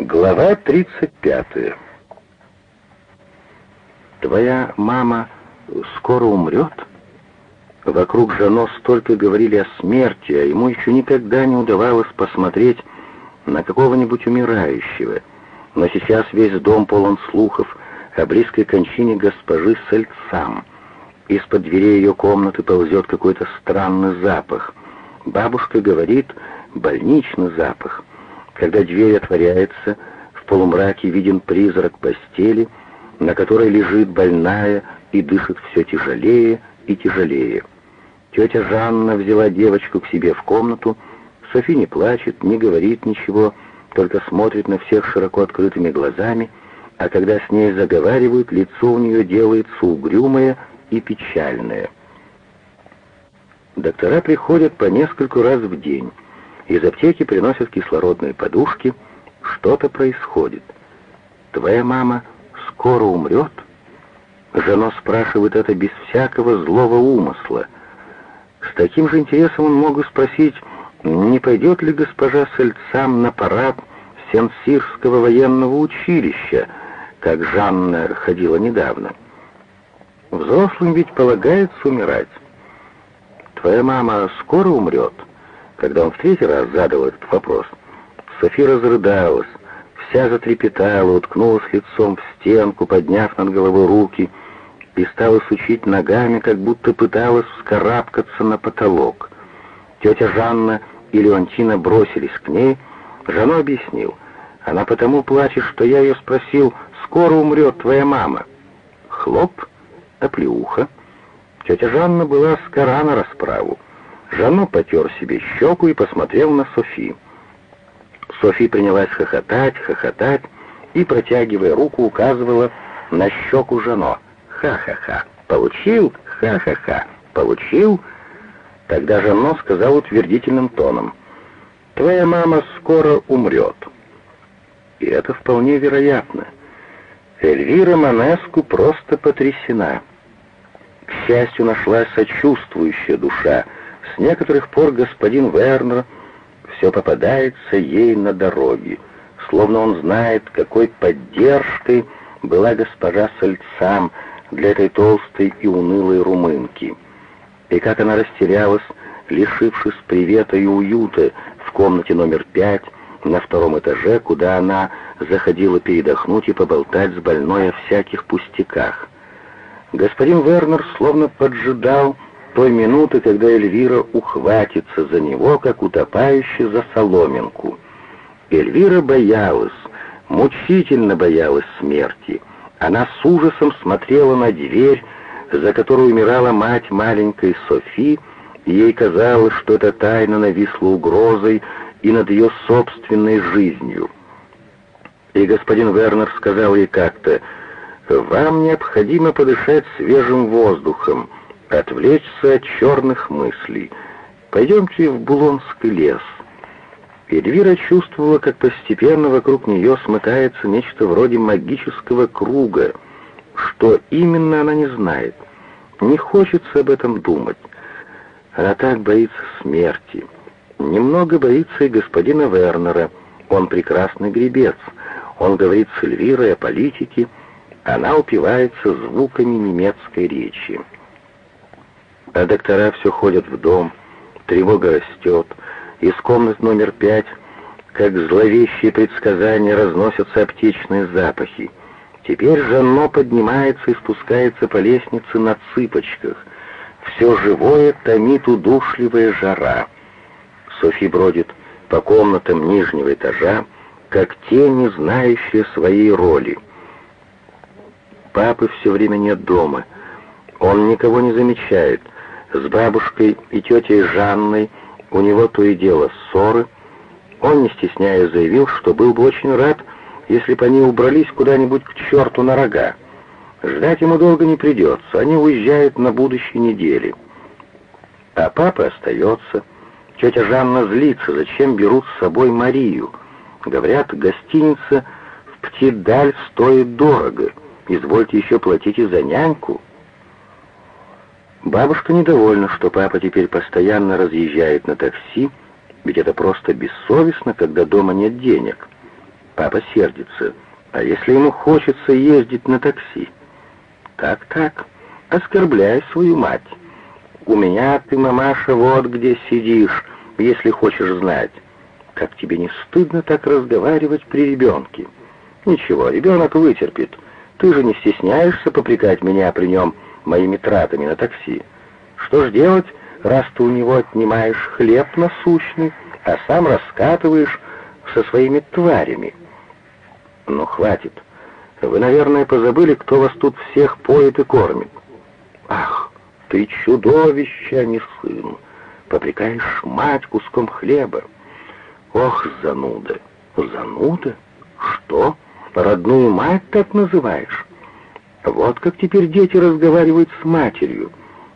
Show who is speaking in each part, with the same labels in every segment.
Speaker 1: Глава 35. Твоя мама скоро умрет? Вокруг Жано столько говорили о смерти, а ему еще никогда не удавалось посмотреть на какого-нибудь умирающего. Но сейчас весь дом полон слухов о близкой кончине госпожи Сальцам. Из-под дверей ее комнаты ползет какой-то странный запах. Бабушка говорит «больничный запах». Когда дверь отворяется, в полумраке виден призрак постели, на которой лежит больная и дышит все тяжелее и тяжелее. Тетя Жанна взяла девочку к себе в комнату. Софи не плачет, не говорит ничего, только смотрит на всех широко открытыми глазами, а когда с ней заговаривают, лицо у нее делается угрюмое и печальное. Доктора приходят по нескольку раз в день. Из аптеки приносят кислородные подушки. Что-то происходит. Твоя мама скоро умрет? Жено спрашивает это без всякого злого умысла. С таким же интересом он мог бы спросить, не пойдет ли госпожа Сальцам на парад Сенсирского военного училища, как Жанна ходила недавно. Взрослым ведь полагается умирать. Твоя мама скоро умрет? Когда он в третий раз задал этот вопрос, София разрыдалась, вся затрепетала, уткнулась лицом в стенку, подняв над головой руки — и стала сучить ногами, как будто пыталась вскарабкаться на потолок. Тетя Жанна и Леонтина бросились к ней. Жано объяснил. Она потому плачет, что я ее спросил, скоро умрет твоя мама. Хлоп, оплеуха. Тетя Жанна была скора на расправу. Жано потер себе щеку и посмотрел на Софи. Софи принялась хохотать, хохотать и, протягивая руку, указывала на щеку Жано. Ха-ха-ха. Получил? Ха-ха-ха. Получил? Тогда Жанно сказал утвердительным тоном. Твоя мама скоро умрет. И это вполне вероятно. Эльвира Манеску просто потрясена. К счастью, нашлась сочувствующая душа. С некоторых пор господин Вернер все попадается ей на дороге, словно он знает, какой поддержкой была госпожа Сальцам, для этой толстой и унылой румынки. И как она растерялась, лишившись привета и уюта в комнате номер пять на втором этаже, куда она заходила передохнуть и поболтать с больной о всяких пустяках. Господин Вернер словно поджидал той минуты, когда Эльвира ухватится за него, как утопающий за соломинку. Эльвира боялась, мучительно боялась смерти — она с ужасом смотрела на дверь, за которой умирала мать маленькой Софи, и ей казалось, что эта тайна нависла угрозой и над ее собственной жизнью. И господин Вернер сказал ей как-то, «Вам необходимо подышать свежим воздухом, отвлечься от черных мыслей. Пойдемте в Булонский лес». Эльвира чувствовала, как постепенно вокруг нее смыкается нечто вроде магического круга. Что именно она не знает. Не хочется об этом думать. Она так боится смерти. Немного боится и господина Вернера. Он прекрасный гребец. Он говорит с Эльвирой о политике. Она упивается звуками немецкой речи. А доктора все ходят в дом. Тревога растет. Из комнат номер пять, как зловещие предсказания, разносятся аптечные запахи. Теперь Жанно поднимается и спускается по лестнице на цыпочках. Все живое томит удушливая жара. Софи бродит по комнатам нижнего этажа, как тени, знающие своей роли. Папы все время нет дома. Он никого не замечает. С бабушкой и тетей Жанной у него то и дело ссоры. Он, не стесняясь, заявил, что был бы очень рад, если бы они убрались куда-нибудь к черту на рога. Ждать ему долго не придется, они уезжают на будущей неделе. А папа остается. Тетя Жанна злится, зачем берут с собой Марию. Говорят, гостиница в Птидаль стоит дорого. Извольте еще платить и за няньку. Бабушка недовольна, что папа теперь постоянно разъезжает на такси, ведь это просто бессовестно, когда дома нет денег. Папа сердится. А если ему хочется ездить на такси? Так-так, оскорбляй свою мать. У меня ты, мамаша, вот где сидишь, если хочешь знать. Как тебе не стыдно так разговаривать при ребенке? Ничего, ребенок вытерпит. Ты же не стесняешься попрекать меня при нем моими тратами на такси. Что ж делать, раз ты у него отнимаешь хлеб насущный, а сам раскатываешь со своими тварями? Ну, хватит. Вы, наверное, позабыли, кто вас тут всех поет и кормит. Ах, ты чудовище, а не сын. Попрекаешь мать куском хлеба. Ох, зануда. Зануда? Что? Родную мать так называешь? Вот как теперь дети разговаривают с матерью.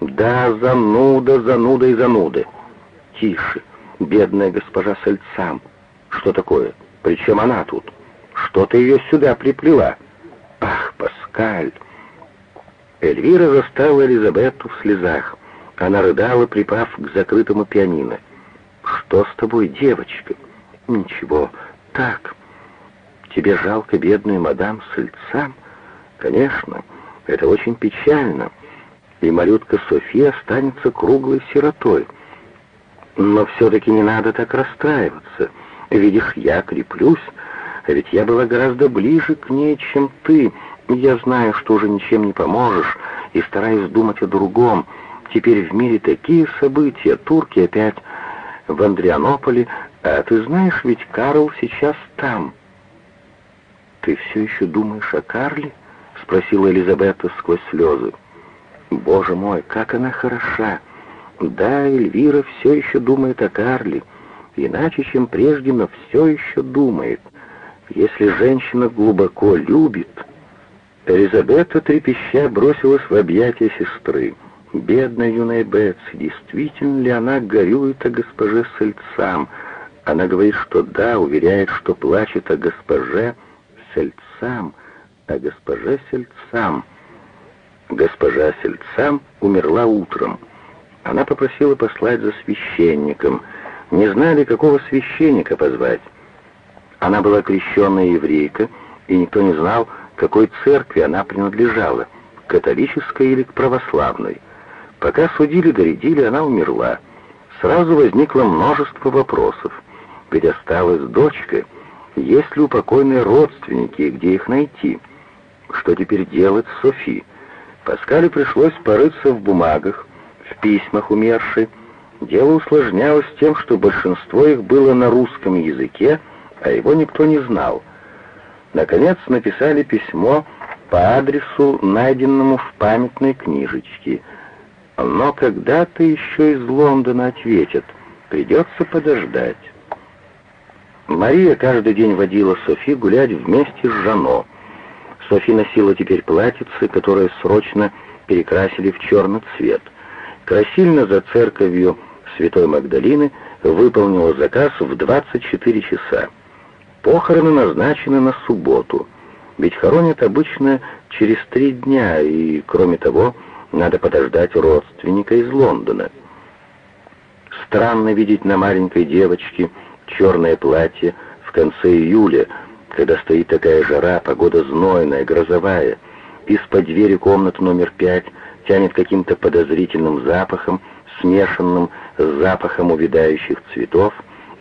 Speaker 1: Да, зануда, зануда и зануда. Тише, бедная госпожа Сальцам. Что такое? Причем она тут? Что ты ее сюда приплела? Ах, Паскаль! Эльвира застала Элизабетту в слезах. Она рыдала, припав к закрытому пианино. «Что с тобой, девочка?» «Ничего, так. Тебе жалко бедную мадам Сыльцам?» «Конечно, это очень печально, и малютка София останется круглой сиротой. Но все-таки не надо так расстраиваться. Видишь, я креплюсь, а ведь я была гораздо ближе к ней, чем ты. Я знаю, что уже ничем не поможешь, и стараюсь думать о другом. Теперь в мире такие события. Турки опять в Андрианополе, а ты знаешь, ведь Карл сейчас там. Ты все еще думаешь о Карле? Спросила Элизабета сквозь слезы. Боже мой, как она хороша! Да, Эльвира все еще думает о Карле, иначе, чем прежде, но все еще думает. Если женщина глубоко любит... Элизабета трепеща бросилась в объятия сестры. Бедная юная Бетси, действительно ли она горюет о госпоже Сельцам? Она говорит, что да, уверяет, что плачет о госпоже Сельцам, о госпоже Сельцам. Госпожа Сельцам умерла утром. Она попросила послать за священником. Не знали, какого священника позвать. Она была крещенная еврейка, и никто не знал, какой церкви она принадлежала, католической или к православной. Пока судили доредили, она умерла. Сразу возникло множество вопросов. Ведь осталась дочка. Есть ли у покойной родственники, где их найти? Что теперь делать с Софи? Паскалю пришлось порыться в бумагах, в письмах умершей. Дело усложнялось тем, что большинство их было на русском языке, а его никто не знал. Наконец написали письмо по адресу, найденному в памятной книжечке. Но когда-то еще из Лондона ответят, придется подождать. Мария каждый день водила Софи гулять вместе с Жано. Софи носила теперь платьице, которое срочно перекрасили в черный цвет. Красильно за церковью Святой Магдалины выполнила заказ в 24 часа. Похороны назначены на субботу, ведь хоронят обычно через три дня, и, кроме того, надо подождать родственника из Лондона. Странно видеть на маленькой девочке черное платье в конце июля, когда стоит такая жара, погода знойная, грозовая. Из-под двери комнаты номер пять тянет каким-то подозрительным запахом, смешанным с запахом увядающих цветов.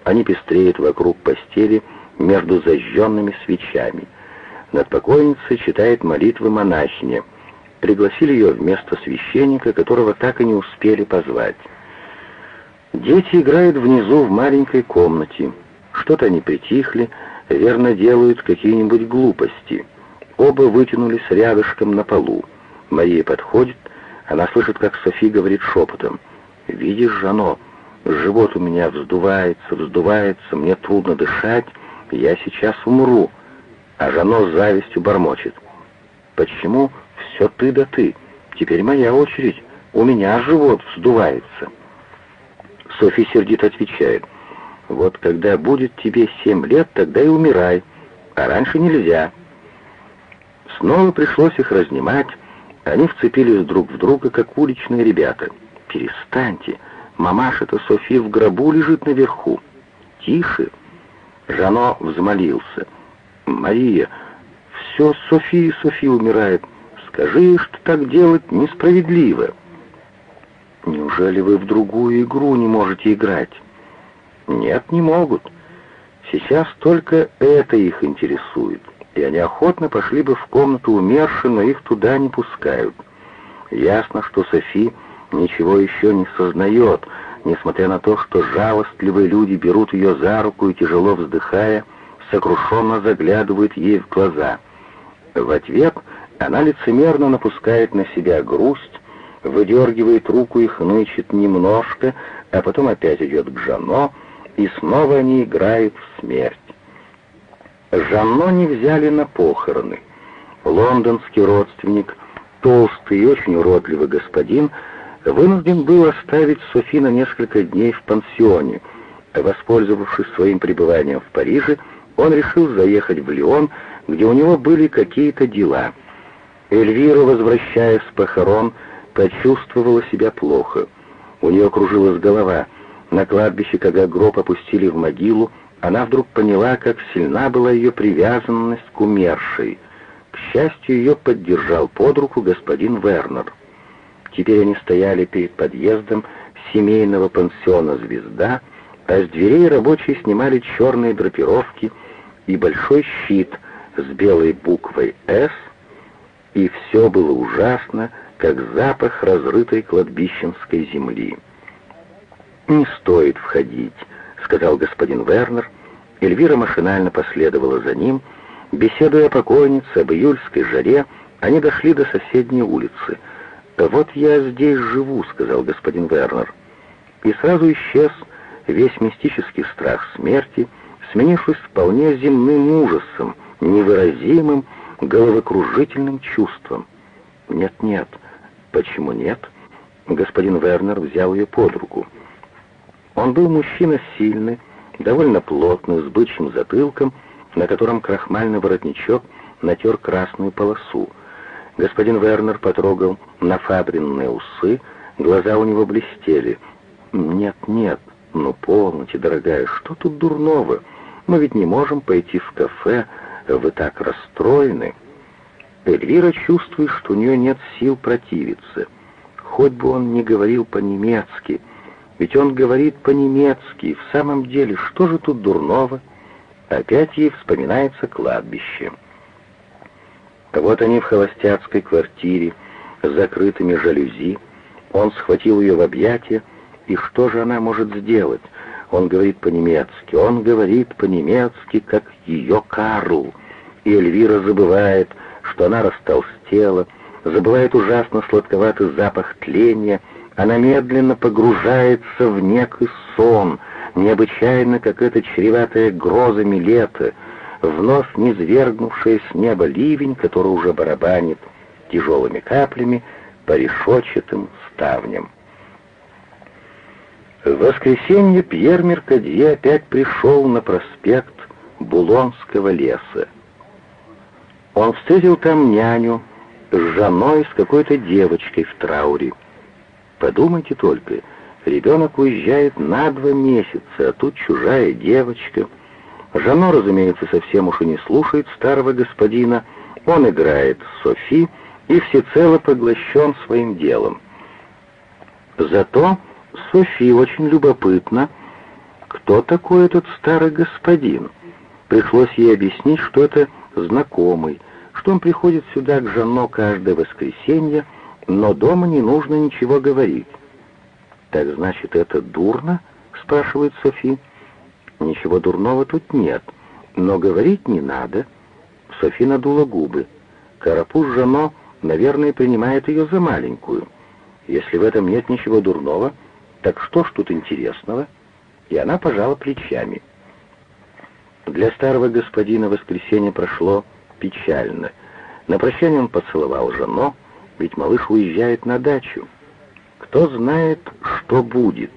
Speaker 1: Они пестреют вокруг постели, между зажженными свечами. Над покойницей читает молитвы монахиня. Пригласили ее вместо священника, которого так и не успели позвать. Дети играют внизу в маленькой комнате. Что-то они притихли, верно делают какие-нибудь глупости. Оба вытянулись рядышком на полу. Мария подходит, она слышит, как Софи говорит шепотом. «Видишь, Жано, живот у меня вздувается, вздувается, мне трудно дышать, я сейчас умру. А Жано с завистью бормочет. Почему все ты да ты? Теперь моя очередь. У меня живот вздувается. Софи сердито отвечает. Вот когда будет тебе семь лет, тогда и умирай. А раньше нельзя. Снова пришлось их разнимать. Они вцепились друг в друга, как уличные ребята. «Перестаньте! Мамаша-то Софи в гробу лежит наверху!» «Тише!» Жано взмолился. Мария, все София, София умирает. Скажи, что так делать несправедливо. Неужели вы в другую игру не можете играть? Нет, не могут. Сейчас только это их интересует, и они охотно пошли бы в комнату умершей, но их туда не пускают. Ясно, что Софи ничего еще не сознает, несмотря на то, что жалостливые люди берут ее за руку и, тяжело вздыхая, сокрушенно заглядывают ей в глаза. В ответ она лицемерно напускает на себя грусть, выдергивает руку и хнычет немножко, а потом опять идет к Жано, и снова они играют в смерть. Жанно не взяли на похороны. Лондонский родственник, толстый и очень уродливый господин, вынужден был оставить Софи на несколько дней в пансионе. Воспользовавшись своим пребыванием в Париже, он решил заехать в Лион, где у него были какие-то дела. Эльвира, возвращаясь с похорон, почувствовала себя плохо. У нее кружилась голова. На кладбище, когда гроб опустили в могилу, она вдруг поняла, как сильна была ее привязанность к умершей. К счастью, ее поддержал под руку господин Вернер. Теперь они стояли перед подъездом семейного пансиона «Звезда», а с дверей рабочие снимали черные драпировки и большой щит с белой буквой «С», и все было ужасно, как запах разрытой кладбищенской земли. «Не стоит входить», — сказал господин Вернер. Эльвира машинально последовала за ним. Беседуя о покойнице, об июльской жаре, они дошли до соседней улицы. «Вот я здесь живу», — сказал господин Вернер. И сразу исчез весь мистический страх смерти, сменившись вполне земным ужасом, невыразимым, головокружительным чувством. «Нет-нет, Почему нет? Господин Вернер взял ее под руку. Он был мужчина сильный, довольно плотный, с бычьим затылком, на котором крахмальный воротничок натер красную полосу. Господин Вернер потрогал нафабренные усы, глаза у него блестели. «Нет, нет, ну полноте, дорогая, что тут дурного? Мы ведь не можем пойти в кафе, вы так расстроены». Эльвира чувствует, что у нее нет сил противиться. Хоть бы он не говорил по-немецки, ведь он говорит по-немецки, в самом деле, что же тут дурного? Опять ей вспоминается кладбище. Вот они в холостяцкой квартире, с закрытыми жалюзи. Он схватил ее в объятия, и что же она может сделать? Он говорит по-немецки, он говорит по-немецки, как ее Карл. И Эльвира забывает, что она растолстела, забывает ужасно сладковатый запах тления, она медленно погружается в некий сон, необычайно, как это чреватое грозами лето, вновь низвергнувшее с неба ливень, который уже барабанит тяжелыми каплями по решетчатым ставням. В воскресенье Пьер Меркадье опять пришел на проспект Булонского леса. Он встретил там няню с женой, с какой-то девочкой в трауре. Подумайте только, ребенок уезжает на два месяца, а тут чужая девочка. Жано, разумеется, совсем уж и не слушает старого господина. Он играет с Софи и всецело поглощен своим делом. Зато Софи очень любопытно, кто такой этот старый господин. Пришлось ей объяснить, что это знакомый, что он приходит сюда к Жанно каждое воскресенье, но дома не нужно ничего говорить. «Так значит, это дурно?» — спрашивает Софи. «Ничего дурного тут нет, но говорить не надо». Софи надула губы. Карапуз Жано, наверное, принимает ее за маленькую. Если в этом нет ничего дурного, так что ж тут интересного? И она пожала плечами. Для старого господина воскресенье прошло печально. На прощание он поцеловал жену, ведь малыш уезжает на дачу. Кто знает, что будет.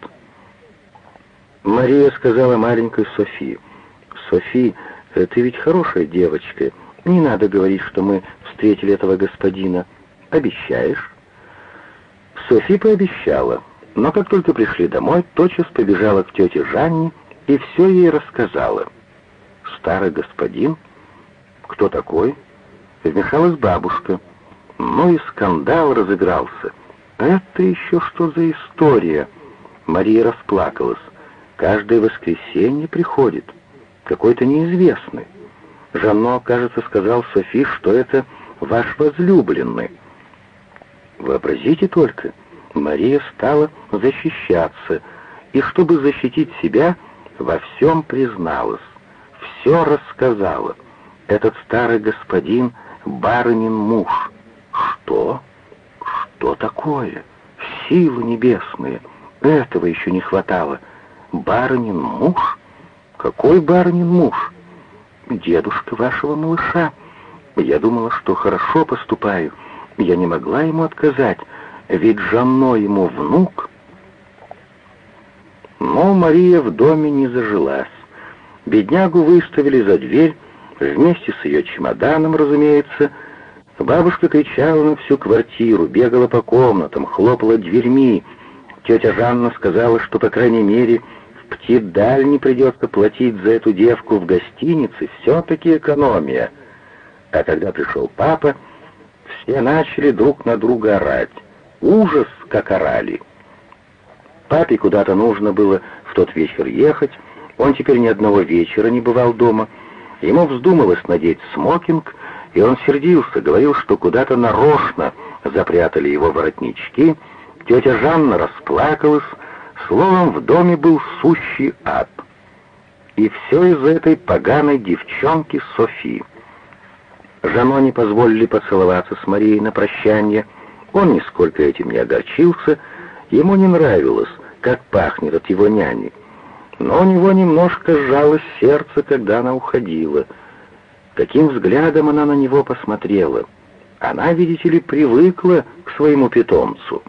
Speaker 1: Мария сказала маленькой Софи, «Софи, ты ведь хорошая девочка, не надо говорить, что мы встретили этого господина. Обещаешь?» Софи пообещала, но как только пришли домой, тотчас побежала к тете Жанне и все ей рассказала старый господин, Кто такой? Вмешалась бабушка. Ну и скандал разыгрался. Это еще что за история? Мария расплакалась. Каждое воскресенье приходит. Какой-то неизвестный. Жанно, кажется, сказал Софи, что это ваш возлюбленный. Вообразите только, Мария стала защищаться, и чтобы защитить себя, во всем призналась, все рассказала. Этот старый господин — барынин муж. Что? Что такое? Силы небесные. Этого еще не хватало. Барынин муж? Какой барынин муж? Дедушка вашего малыша. Я думала, что хорошо поступаю. Я не могла ему отказать, ведь Жанно ему внук. Но Мария в доме не зажилась. Беднягу выставили за дверь, вместе с ее чемоданом, разумеется. Бабушка кричала на всю квартиру, бегала по комнатам, хлопала дверьми. Тетя Жанна сказала, что, по крайней мере, в Птидаль не придется платить за эту девку в гостинице, все-таки экономия. А когда пришел папа, все начали друг на друга орать. Ужас, как орали. Папе куда-то нужно было в тот вечер ехать, он теперь ни одного вечера не бывал дома. Ему вздумалось надеть смокинг, и он сердился, говорил, что куда-то нарочно запрятали его воротнички. Тетя Жанна расплакалась, словом, в доме был сущий ад. И все из-за этой поганой девчонки Софи. Жано не позволили поцеловаться с Марией на прощание. Он нисколько этим не огорчился, ему не нравилось, как пахнет от его няни. Но у него немножко сжалось сердце, когда она уходила. Каким взглядом она на него посмотрела. Она, видите ли, привыкла к своему питомцу.